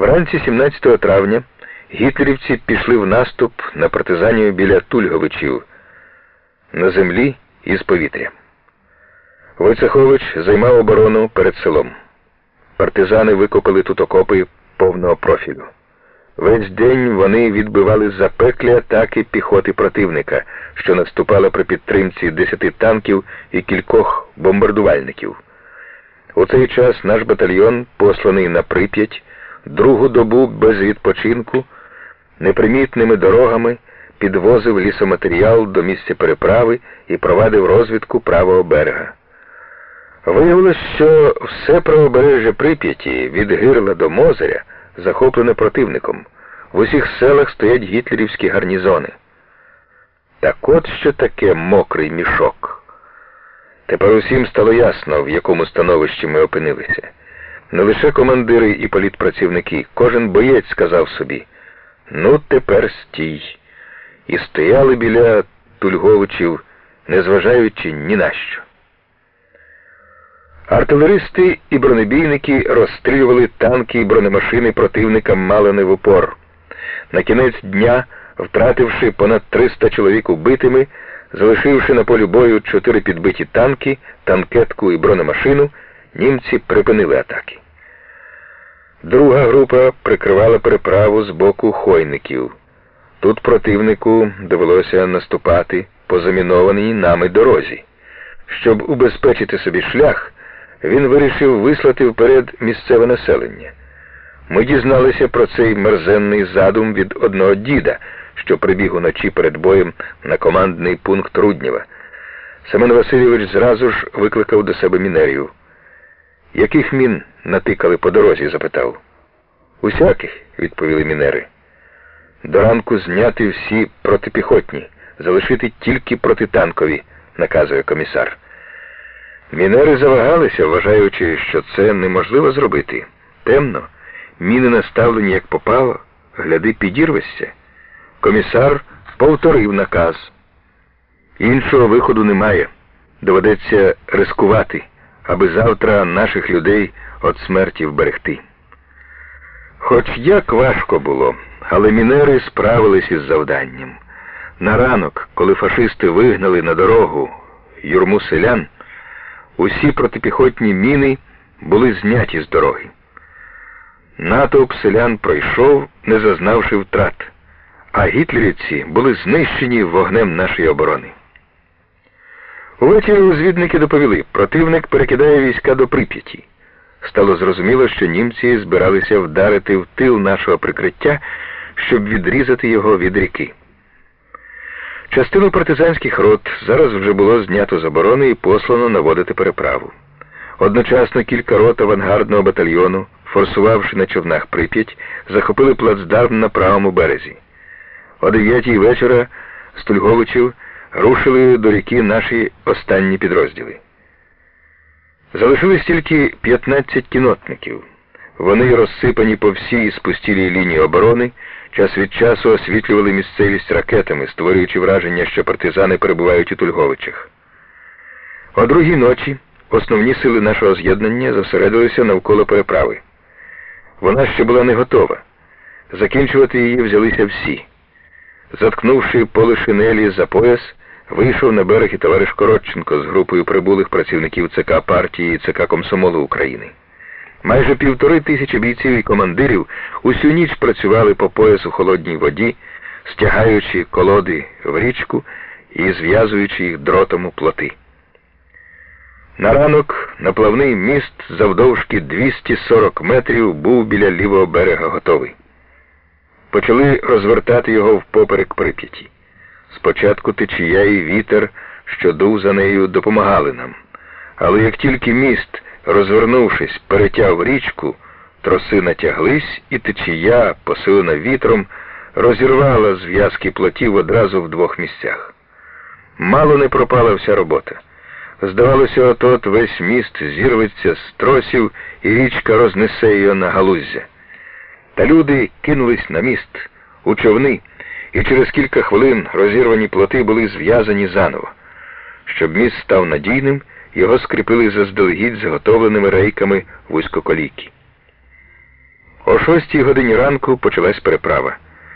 Вранці 17 травня гітлерівці пішли в наступ на партизанів біля Тульговичів на землі і з повітря. Войцехович займав оборону перед селом. Партизани викопали тут окопи повного профілю. Весь день вони відбивали запеклі атаки піхоти противника, що наступала при підтримці десяти танків і кількох бомбардувальників. У цей час наш батальйон, посланий на Прип'ять, другу добу без відпочинку, непримітними дорогами підвозив лісоматеріал до місця переправи і провадив розвідку правого берега. Виявилось, що все правобережжя Прип'яті від Гирла до Мозеря захоплене противником. В усіх селах стоять гітлерівські гарнізони. Так от що таке мокрий мішок. Тепер усім стало ясно, в якому становищі ми опинилися. Не лише командири і політпрацівники, кожен боєць сказав собі, ну тепер стій. І стояли біля Тульговичів, незважаючи ні на що. Артилеристи і бронебійники розстрілювали танки і бронемашини противника мало не в упор. На кінець дня, втративши понад 300 чоловік убитими, залишивши на полі бою чотири підбиті танки, танкетку і бронемашину, німці припинили атаки. Друга група прикривала переправу з боку хойників. Тут противнику довелося наступати по замінованій нами дорозі. Щоб убезпечити собі шлях, він вирішив вислати вперед місцеве населення. Ми дізналися про цей мерзенний задум від одного діда, що прибіг уночі перед боєм на командний пункт Руднєва. Семен Васильович зразу ж викликав до себе мінерію. Яких мін натикали по дорозі? запитав. Усяких, відповіли мінери. До ранку зняти всі протипіхотні, залишити тільки протитанкові, наказує комісар. Мінери завагалися, вважаючи, що це неможливо зробити. Темно, міни наставлені, як попало, гляди, підірвешся. Комісар повторив наказ. Іншого виходу немає. Доведеться рискувати, аби завтра наших людей від смерті вберегти. Хоч як важко було, але мінери справились із завданням. На ранок, коли фашисти вигнали на дорогу юрму селян, усі протипіхотні міни були зняті з дороги. Натовп селян пройшов, не зазнавши втрат, а гітлерівці були знищені вогнем нашої оборони. Увечері розвідники доповіли, противник перекидає війська до Прип'яті. Стало зрозуміло, що німці збиралися вдарити в тил нашого прикриття, щоб відрізати його від ріки. Частину партизанських рот зараз вже було знято з оборони і послано наводити переправу. Одночасно кілька рот авангардного батальйону, форсувавши на човнах Прип'ять, захопили плацдарм на правому березі. О дев'ятій вечора з Тульговичів рушили до ріки наші останні підрозділи. Залишились тільки 15 кінотників. Вони розсипані по всій спустілій лінії оборони, час від часу освітлювали місцевість ракетами, створюючи враження, що партизани перебувають у Тульговичах. О другій ночі основні сили нашого з'єднання зосередилися навколо переправи. Вона ще була не готова. Закінчувати її взялися всі. Заткнувши поле шинелі за пояс, вийшов на берег і товариш Коротченко з групою прибулих працівників ЦК партії ЦК Комсомолу України. Майже півтори тисячі бійців і командирів усю ніч працювали по пояс у холодній воді, стягаючи колоди в річку і зв'язуючи їх дротом у плоти. На ранок наплавний міст завдовжки 240 метрів був біля лівого берега готовий. Почали розвертати його впоперек Прип'яті. Спочатку течія і вітер, що дув за нею, допомагали нам. Але як тільки міст, розвернувшись, перетяв річку, троси натяглись, і течія, посилена вітром, розірвала зв'язки плотів одразу в двох місцях. Мало не пропала вся робота. Здавалося, от-от весь міст зірветься з тросів, і річка рознесе його на галуздя. Та люди кинулись на міст у човни, і через кілька хвилин розірвані плоти були зв'язані заново. Щоб міст став надійним, його скріпили заздалегідь зготовленими рейками вузькоколійки. О шостій годині ранку почалась переправа.